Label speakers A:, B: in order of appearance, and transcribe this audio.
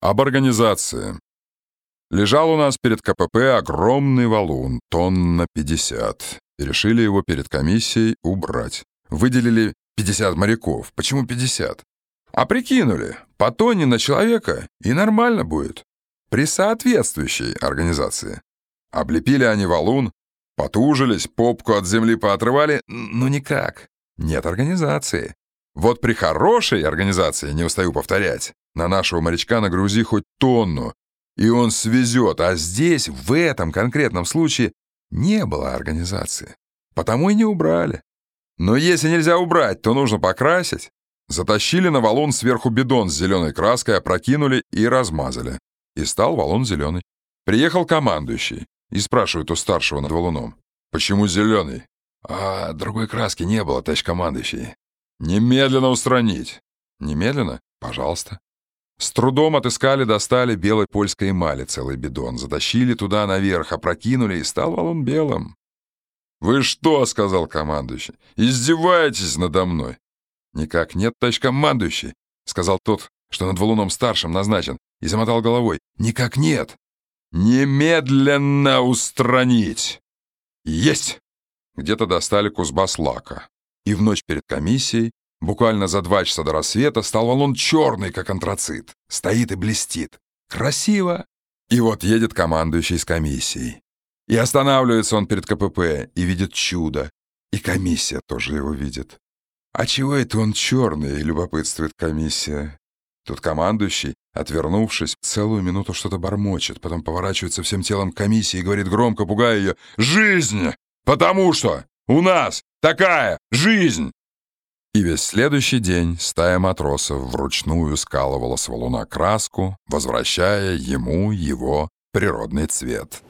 A: Об организации. Лежал у нас перед КПП огромный валун, тонн на 50. И решили его перед комиссией убрать. Выделили 50 моряков. Почему 50? А прикинули, по тонне на человека и нормально будет. При соответствующей организации. Облепили они валун, потужились, попку от земли поотрывали, но никак. Нет организации. Вот при хорошей организации, не устаю повторять, на нашего морячка нагрузи хоть тонну, и он свезет, а здесь, в этом конкретном случае, не было организации. Потому и не убрали. Но если нельзя убрать, то нужно покрасить. Затащили на валун сверху бидон с зеленой краской, опрокинули и размазали. И стал валун зеленый. Приехал командующий и спрашивает у старшего над валуном. «Почему зеленый?» «А другой краски не было, товарищ командующий». «Немедленно устранить». «Немедленно? Пожалуйста». С трудом отыскали, достали белой польской эмали целый бидон, затащили туда наверх, опрокинули, и стал валун белым. «Вы что?» — сказал командующий. «Издеваетесь надо мной?» «Никак нет, товарищ командующий», — сказал тот, что над валуном старшим назначен, и замотал головой. «Никак нет!» «Немедленно устранить!» «Есть!» Где-то достали кузбас лака. И в ночь перед комиссией Буквально за два часа до рассвета стал валун черный, как антрацит. Стоит и блестит. Красиво. И вот едет командующий с комиссией. И останавливается он перед КПП и видит чудо. И комиссия тоже его видит. А чего это он черный, любопытствует комиссия. Тут командующий, отвернувшись, целую минуту что-то бормочет, потом поворачивается всем телом к комиссии и говорит громко, пугая ее, «Жизнь! Потому что у нас такая жизнь!» И весь следующий день стая матросов вручную скалывала с валуна краску, возвращая ему его природный цвет.